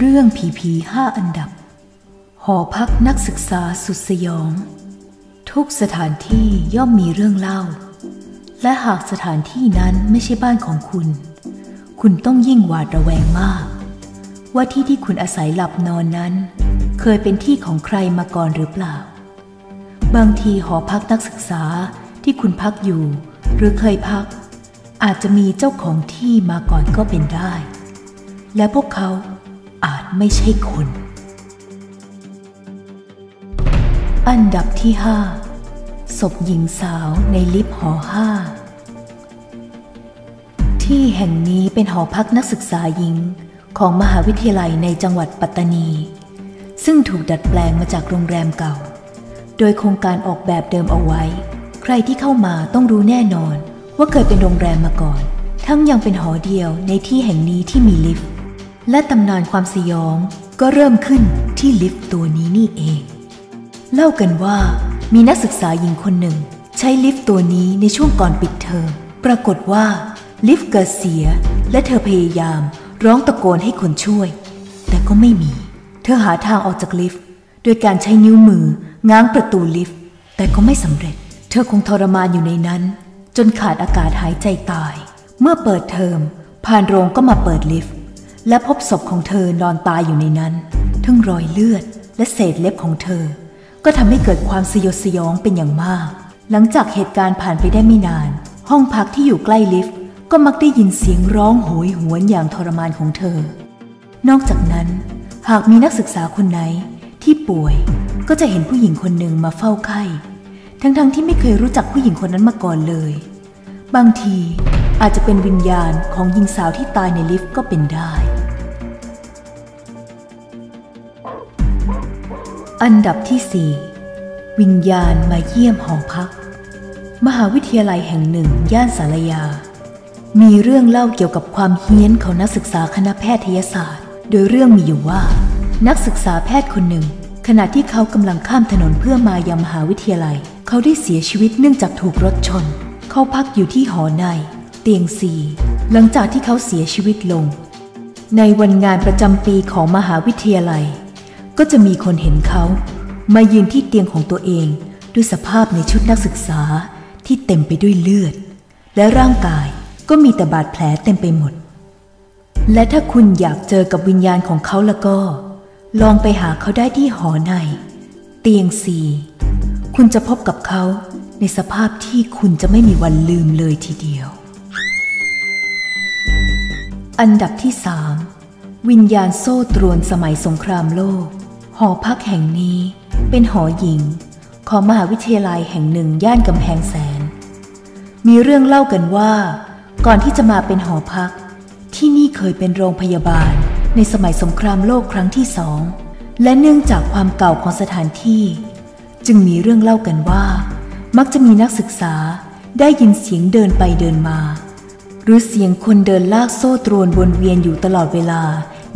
เรื่องผีผีห้าอันดับ หอพักนักศึกษาสุดสยอง ทุกสถานที่ย่อมมีเรื่องเล่า และหากสถานที่นั้นไม่ใช่บ้านของคุณ คุณต้องยิ่งหวาดระแวงมาก ว่าที่ที่คุณอาศัยหลับนอนนั้น เคยเป็นที่ของใครมาก่อนหรือเปล่า บางทีหอพักนักศึกษาที่คุณพักอยู่ หรือเคยพัก อาจจะมีเจ้าของที่มาก่อนก็เป็นได้ และพวกเขา ไม่ใช่คน อันดับที่ห้าศพหญิงสาวในลิฟต์หอห้าที่แห่งนี้เป็นหอพักนักศึกษาหญิงของมหาวิทยาลัยในจังหวัดปัตตานี ซึ่งถูกดัดแปลงมาจากโรงแรมเก่า โดยโครงการออกแบบเดิมเอาไว้ ใครที่เข้ามาต้องรู้แน่นอนว่าเคยเป็นโรงแรมมาก่อน ทั้งยังเป็นหอเดียวในที่แห่งนี้ที่มีลิฟต์ และตำนานความสยองก็เริ่มขึ้นที่ลิฟต์ตัวนี้นี่เอง เล่ากันว่ามีนักศึกษาหญิงคนหนึ่ง ใช้ลิฟต์ตัวนี้ในช่วงก่อนปิดเทอมปรากฏว่าลิฟต์เกิดเสียและเธอพยายามร้องตะโกนให้คนช่วย แต่ก็ไม่มี เธอหาทางออกจากลิฟต์โดยการใช้นิ้วมือง้างประตูลิฟต์แต่ก็ไม่สำเร็จ เธอคงทรมานอยู่ในนั้น จนขาดอากาศหายใจตาย เมื่อเปิดเทอมผ่านโรงก็มาเปิดลิฟต์ และพบศพของเธอนอนตายอยู่ในนั้น ทั้งรอยเลือดและเศษเล็บของเธอ ก็ทำให้เกิดความสยดสยองเป็นอย่างมาก หลังจากเหตุการณ์ผ่านไปได้ไม่นาน ห้องพักที่อยู่ใกล้ลิฟต์ก็มักได้ยินเสียงร้องโหยหวนอย่างทรมานของเธอ นอกจากนั้น หากมีนักศึกษาคนไหนที่ป่วยก็จะเห็นผู้หญิงคนหนึ่งมาเฝ้าไข้ ทั้งๆทที่ไม่เคยรู้จักผู้หญิงคนนั้นมาก่อนเลย บางทีอาจจะเป็นวิญญาณของหญิงสาวที่ตายในลิฟต์ก็เป็นได้ อันดับที่4วิญญาณมาเยี่ยมหอพัก มหาวิทยาลัยแห่งหนึ่งย่านสารยา มีเรื่องเล่าเกี่ยวกับความเฮี้ยนของนักศึกษาคณะแพทยศาสตร์ โดยเรื่องมีอยู่ว่า นักศึกษาแพทย์คนหนึ่ง ขณะที่เขากำลังข้ามถนนเพื่อมายังมหาวิทยาลัย เขาได้เสียชีวิตเนื่องจากถูกรถชน เขาพักอยู่ที่หอในเตียงสี่หลังจากที่เขาเสียชีวิตลง ในวันงานประจำปีของมหาวิทยาลัย ก็จะมีคนเห็นเขามายืนที่เตียงของตัวเองด้วยสภาพในชุดนักศึกษาที่เต็มไปด้วยเลือด และร่างกายก็มีแต่บาดแผลเต็มไปหมด และถ้าคุณอยากเจอกับวิญญาณของเขาแล้วก็ ลองไปหาเขาได้ที่หอใน เตียงสี่คุณจะพบกับเขาในสภาพที่คุณจะไม่มีวันลืมเลยทีเดียว อันดับที่สามวิญญาณโซ่ตรวนสมัยสงครามโลก หอพักแห่งนี้เป็นหอหญิง ของมหาวิทยาลัยแห่งหนึ่งย่านกำแพงแสน มีเรื่องเล่ากันว่า ก่อนที่จะมาเป็นหอพัก ที่นี่เคยเป็นโรงพยาบาลในสมัยสงครามโลกครั้งที่สอง และเนื่องจากความเก่าของสถานที่ จึงมีเรื่องเล่ากันว่า มักจะมีนักศึกษาได้ยินเสียงเดินไปเดินมา หรือเสียงคนเดินลากโซ่ตรวนวนเวียนอยู่ตลอดเวลา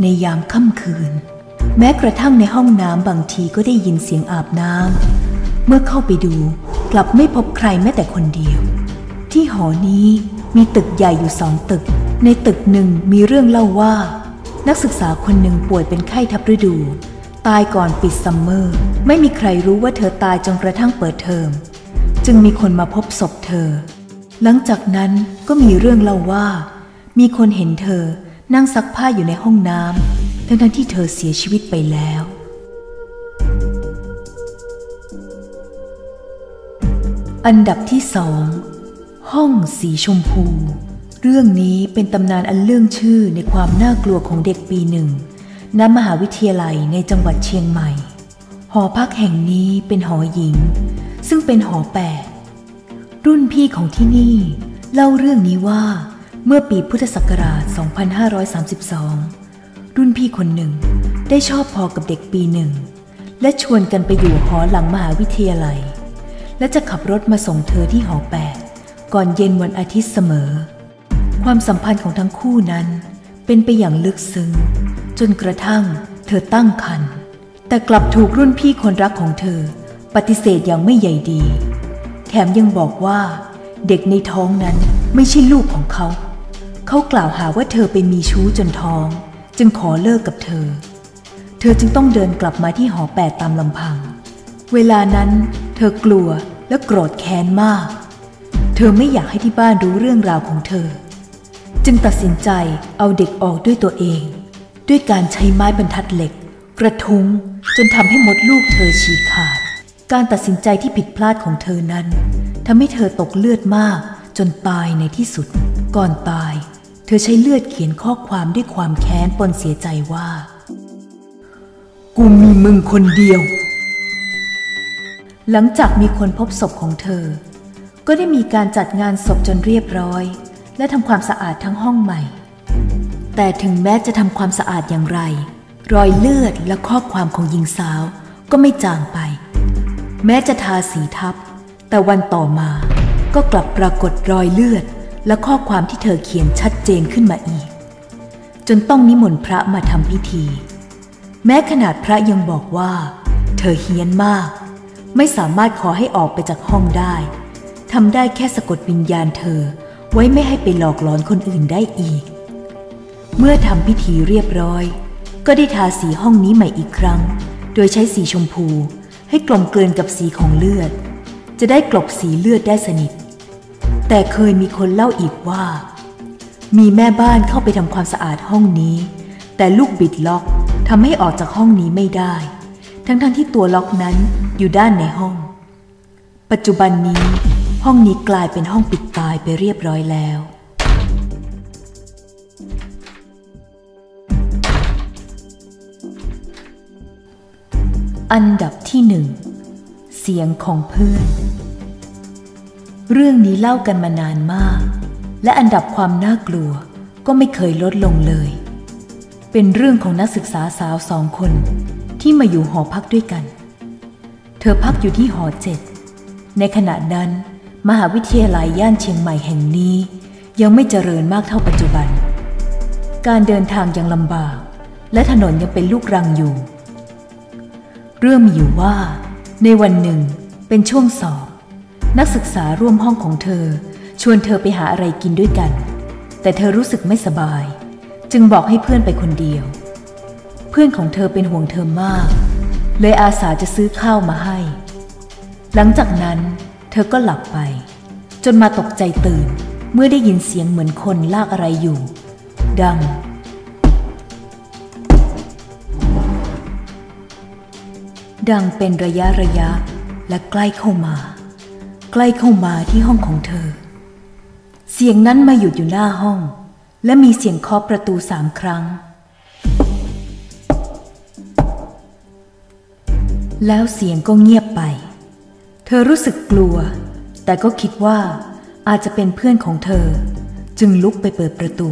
ในยามค่ำคืน แม้กระทั่งในห้องน้ำบางทีก็ได้ยินเสียงอาบน้ำ เมื่อเข้าไปดูกลับไม่พบใครแม้แต่คนเดียว ที่หอนี้มีตึกใหญ่อยู่สองตึก ในตึกหนึ่งมีเรื่องเล่าว่า นักศึกษาคนหนึ่งป่วยเป็นไข้ทับฤดู ตายก่อนปิดซัมเมอร์ ไม่มีใครรู้ว่าเธอตายจนกระทั่งเปิดเทอม จึงมีคนมาพบศพเธอ หลังจากนั้นก็มีเรื่องเล่าว่า มีคนเห็นเธอนั่งซักผ้าอยู่ในห้องน้ำ ทั้งทั้งที่เธอเสียชีวิตไปแล้ว อันดับที่สองห้องสีชมพู เรื่องนี้เป็นตำนานอันเลื่องชื่อในความน่ากลัวของเด็กปีหนึ่งณมหาวิทยาลัยในจังหวัดเชียงใหม่ หอพักแห่งนี้เป็นหอหญิง ซึ่งเป็นหอแปดรุ่นพี่ของที่นี่ เล่าเรื่องนี้ว่าเมื่อปีพุทธศักราช 2532 รุ่นพี่คนหนึ่ง ได้ชอบพอกับเด็กปีหนึ่ง และชวนกันไปอยู่หอหลังมหาวิทยาลัย และจะขับรถมาส่งเธอที่หอแปดก่อนเย็นวันอาทิตย์เสมอ ความสัมพันธ์ของทั้งคู่นั้น เป็นไปอย่างลึกซึ้ง จนกระทั่งเธอตั้งครรภ์แต่กลับถูกรุ่นพี่คนรักของเธอ ปฏิเสธอย่างไม่ใยดี แถมยังบอกว่าเด็กในท้องนั้นไม่ใช่ลูกของเขา เขากล่าวหาว่าเธอไปมีชู้จนท้อง จึงขอเลิกกับเธอ เธอจึงต้องเดินกลับมาที่หอแปดตามลำพัง เวลานั้นเธอกลัวและโกรธแค้นมาก เธอไม่อยากให้ที่บ้านรู้เรื่องราวของเธอ จึงตัดสินใจเอาเด็กออกด้วยตัวเอง ด้วยการใช้ไม้บรรทัดเหล็ก กระทุ้งจนทำให้มดลูกเธอฉีกขาด การตัดสินใจที่ผิดพลาดของเธอนั้นทำให้เธอตกเลือดมากจนตายในที่สุด ก่อนตาย เธอใช้เลือดเขียนข้อความด้วยความแค้นปนเสียใจว่า กูมีมึงคนเดียว หลังจากมีคนพบศพของเธอ ก็ได้มีการจัดงานศพจนเรียบร้อย และทำความสะอาดทั้งห้องใหม่ แต่ถึงแม้จะทำความสะอาดอย่างไร รอยเลือดและข้อความของหญิงสาวก็ไม่จางไป แม้จะทาสีทับ แต่วันต่อมาก็กลับปรากฏรอยเลือด และข้อความที่เธอเขียนชัดเจนขึ้นมาอีก จนต้องนิมนต์พระมาทำพิธี แม้ขนาดพระยังบอกว่า เธอเฮี้ยนมาก ไม่สามารถขอให้ออกไปจากห้องได้ทำได้แค่สะกดวิญญาณเธอไว้ไม่ให้ไปหลอกหลอนคนอื่นได้อีก เมื่อทำพิธีเรียบร้อย ก็ได้ทาสีห้องนี้ใหม่อีกครั้ง โดยใช้สีชมพูให้กลมเกลืนกับสีของเลือด จะได้กลบสีเลือดได้สนิท แต่เคยมีคนเล่าอีกว่า มีแม่บ้านเข้าไปทำความสะอาดห้องนี้ แต่ลูกบิดล็อกทำให้ออกจากห้องนี้ไม่ได้ ทั้งๆทที่ตัวล็อกนั้นอยู่ด้านในห้อง ปัจจุบันนี้ ห้องนี้กลายเป็นห้องปิดตายไปเรียบร้อยแล้วอันดับที่หนึ่ง เสียงของเพื่อน เรื่องนี้เล่ากันมานานมาก และอันดับความน่ากลัวก็ไม่เคยลดลงเลย เป็นเรื่องของนักศึกษาสาวสองคนที่มาอยู่หอพักด้วยกัน เธอพักอยู่ที่หอเจ็ด ในขณะนั้นมหาวิทยาลัยย่านเชียงใหม่แห่งนี้ ยังไม่เจริญมากเท่าปัจจุบัน การเดินทางยังลำบาก และถนนยังเป็นลูกรังอยู่ เรื่องมีอยู่ว่า ในวันหนึ่งเป็นช่วงสอบ นักศึกษาร่วมห้องของเธอ ชวนเธอไปหาอะไรกินด้วยกัน แต่เธอรู้สึกไม่สบาย จึงบอกให้เพื่อนไปคนเดียว เพื่อนของเธอเป็นห่วงเธอมาก เลยอาสาจะซื้อข้าวมาให้ หลังจากนั้น เธอก็หลับไป จนมาตกใจตื่น เมื่อได้ยินเสียงเหมือนคนลากอะไรอยู่ ดังดังเป็นระยะระยะและใกล้เข้ามา ใกล้เข้ามาที่ห้องของเธอ เสียงนั้นมาหยุดอยู่หน้าห้อง และมีเสียงเคาะประตูสามครั้ง แล้วเสียงก็เงียบไป เธอรู้สึกกลัว แต่ก็คิดว่าอาจจะเป็นเพื่อนของเธอ จึงลุกไปเปิดประตู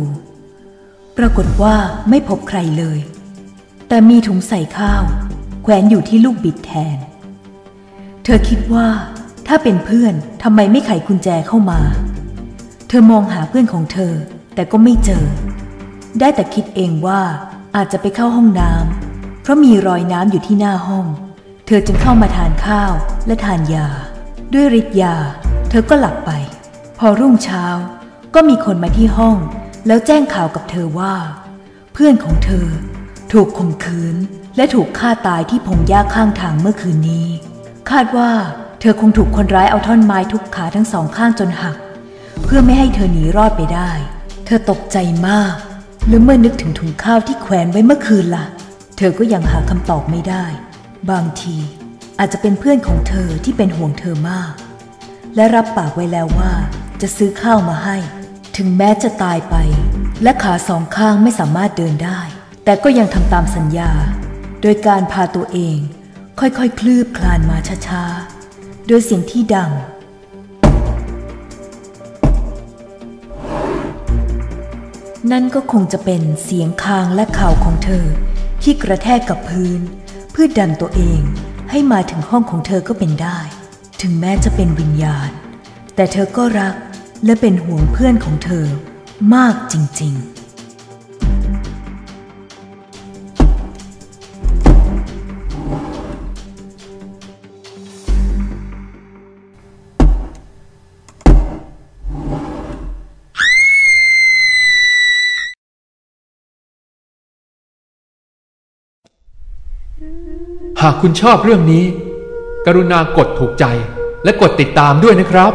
ปรากฏว่าไม่พบใครเลย แต่มีถุงใส่ข้าว แขวนอยู่ที่ลูกบิดแทน เธอคิดว่า ถ้าเป็นเพื่อนทำไมไม่ไขกุญแจเข้ามา เธอมองหาเพื่อนของเธอ แต่ก็ไม่เจอ ได้แต่คิดเองว่าอาจจะไปเข้าห้องน้ำเพราะมีรอยน้ำอยู่ที่หน้าห้อง เธอจึงเข้ามาทานข้าวและทานยา ด้วยฤทธิ์ยา เธอก็หลับไป พอรุ่งเช้า ก็มีคนมาที่ห้อง แล้วแจ้งข่าวกับเธอว่า เพื่อนของเธอ ถูกข่มขืนและถูกฆ่าตายที่พงหญ้าข้างทางเมื่อคืนนี้ คาดว่า เธอคงถูกคนร้ายเอาท่อนไม้ทุบขาทั้งสองข้างจนหัก เพื่อไม่ให้เธอหนีรอดไปได้ เธอตกใจมาก และเมื่อนึกถึงถุงข้าวที่แขวนไว้เมื่อคืนละ่ะ เธอก็ยังหาคำตอบไม่ได้ บางทีอาจจะเป็นเพื่อนของเธอที่เป็นห่วงเธอมาก และรับปากไว้แล้วว่า จะซื้อข้าวมาให้ ถึงแม้จะตายไป และขาสองข้างไม่สามารถเดินได้ แต่ก็ยังทำตามสัญญา โดยการพาตัวเอง ค่อยๆ คลืบคลานมาช้าๆ โดยเสียงที่ดัง นั่นก็คงจะเป็นเสียงคางและเข่าของเธอ ที่กระแทกกับพื้น เพื่อดันตัวเองให้มาถึงห้องของเธอก็เป็นได้ ถึงแม้จะเป็นวิญญาณ แต่เธอก็รักและเป็นห่วงเพื่อนของเธอมากจริง ๆากคุณชอบเรื่องนี้ กรุณากดถูกใจและกดติดตามด้วยนะครับ